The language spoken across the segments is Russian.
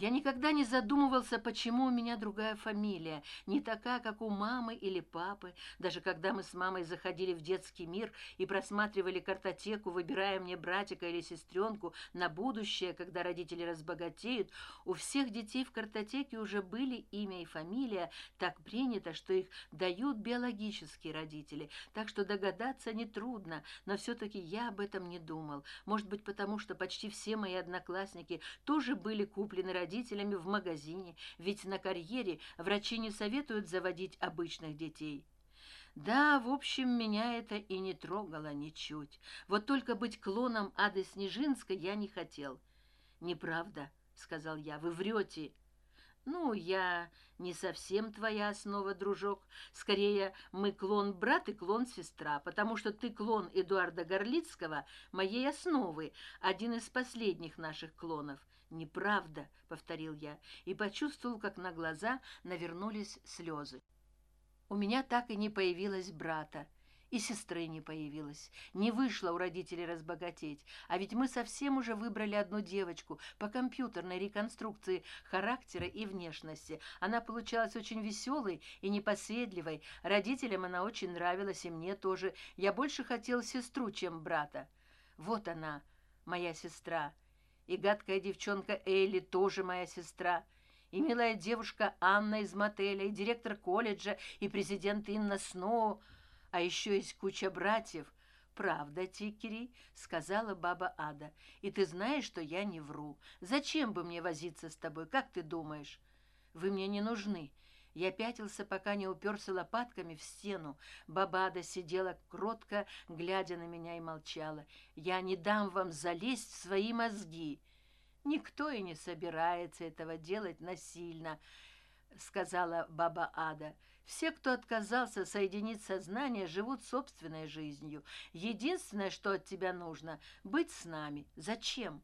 я никогда не задумывался почему у меня другая фамилия не такая как у мамы или папы. Даже когда мы с мамой заходили в детский мир и просматривали картотеку выбирая мне братика или сестренку на будущее когда родители разбогатеют у всех детей в картотеке уже были имя и фамилия так принято что их дают биологические родители. Так что догадаться нетрудно но все таки я об этом не думал. Может быть потому что почти все мои одноклассники тоже были куплены родителями в магазине ведь на карьере врачи не советуют заводить обычных детей. Да в общем меня это и не трогало ничуть. Вот только быть клоном ады снежинской я не хотел. Неправда сказал я вы врете ну я не совсем твоя основа дружок. Скорее мы клон брат и клон сестра потому что ты клон эдуарда горлицкого моей основы один из последних наших клонов неправда повторил я и почувствовал как на глаза навернулись слезы. У меня так и не появилось брата и сестры не появилась не вышло у родителей разбогатеть. А ведь мы совсем уже выбрали одну девочку по компьютерной реконструкции характера и внешности. Она получалась очень веселой и непоседливой. Родителям она очень нравилась и мне тоже. Я больше хотел сестру чем брата. Вот она моя сестра и гадкая девчонка элли тоже моя сестра. И милая девушка анна из мотеля и директор колледжа и президент инна сноу. А еще есть куча братьев. Правда тикери сказала баба ада. И ты знаешь что я не вру. Зачем бы мне возиться с тобой? Как ты думаешь? Вы мне не нужны я пятился пока не уперся лопатками в стену. Баба ада сидела кротко глядя на меня и молчала. Я не дам вам залезть в свои мозги. Никто и не собирается этого делать насильно сказала баба ада. Все кто отказался соединить сознание живут собственной жизнью. Единственное что от тебя нужно быть с нами. Зачем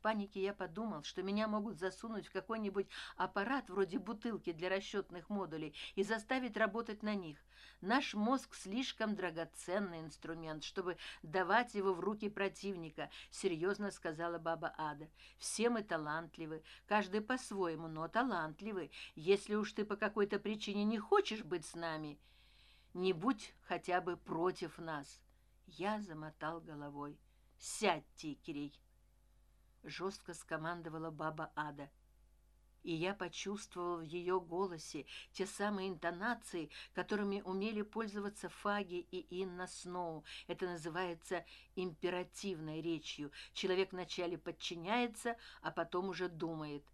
в панике я подумал что меня могут засунуть в какой нибудь аппарат вроде бутылки для расчетных модулей и заставить работать на них. Наш мозг слишком драгоценный инструмент чтобы давать его в руки противника серьезно сказала баба ада. Все мы талантливы каждый по своему но талантливы. Если уж ты по какой то причине не хочешь быть с нами не будь хотя бы против нас. Я замотал головой. Сядьте кирей жестко скомандовала баба ада. И я почувствовал в ее голосе те самые интонации которыми умели пользоваться фаги и инна сноу. Это называется императивной речью. Человек вначале подчиняется а потом уже думает.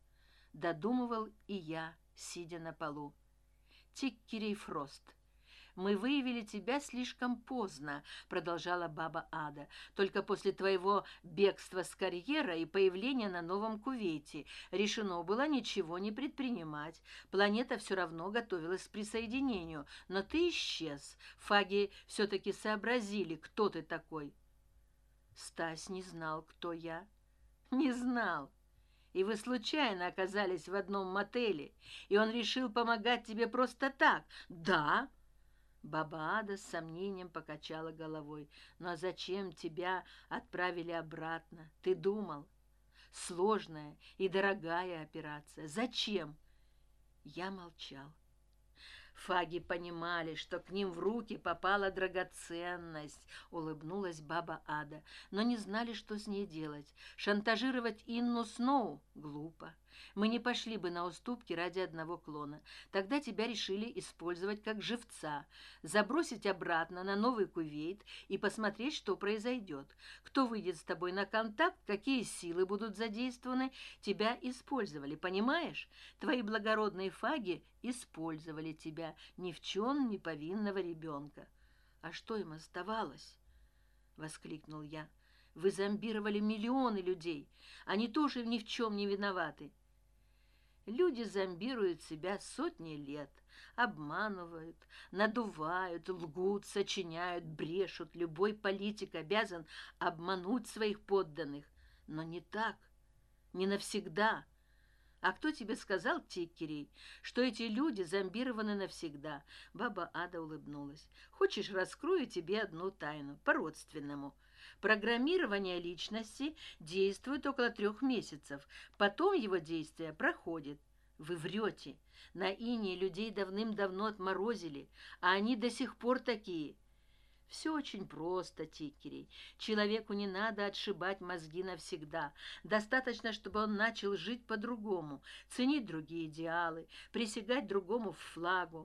Додумывал и я сидя на полу. Тиккерей фрост мы выявили тебя слишком поздно продолжала баба ада. Только после твоего бегства с карьера и появления на новом кувейте решено было ничего не предпринимать. Планета все равно готовилась к присоединению но ты исчез. Фаги все таки сообразили кто ты такой стась не знал кто я не знал и вы случайно оказались в одном мотеле и он решил помогать тебе просто так? Да баба ада с сомнением покачала головой. Ну а зачем тебя отправили обратно? Ты думал? Сложная и дорогая операция. Зачем? Я молчал фаги понимали что к ним в руки попала драгоценность улыбнулась баба ада но не знали что с ней делать. Шантажировать инну сноу глупо. Мы не пошли бы на уступки ради одного клона. Тогда тебя решили использовать как живца забросить обратно на новый кувейт и посмотреть что произойдет. Кто выйдет с тобой на контакт какие силы будут задействованы тебя использовали понимаешь? Твои благородные фаги использовали тебя ни в чем не повинного ребенка а что им оставалось? Воскликнул я. Вы зомбировали миллионы людей. Они тоже ни в чем не виноваты. Люди зомбируют себя сотни лет обманывают надувают лгут сочиняют брешут. Любой политик обязан обмануть своих подданных. Но не так не навсегда а кто тебе сказал тиккерей что эти люди зомбированы навсегда? Баба ада улыбнулась. Хочешь раскрою тебе одну тайну по родственному программирование личности действует около трех месяцев. Потом его действие проходит. Вы врете. На ине людей давным давно отморозили а они до сих пор такие все очень просто тикерей. Человеку не надо отшибать мозги навсегда. Достаточно чтобы он начал жить по другому ценить другие идеалы присягать другому флагу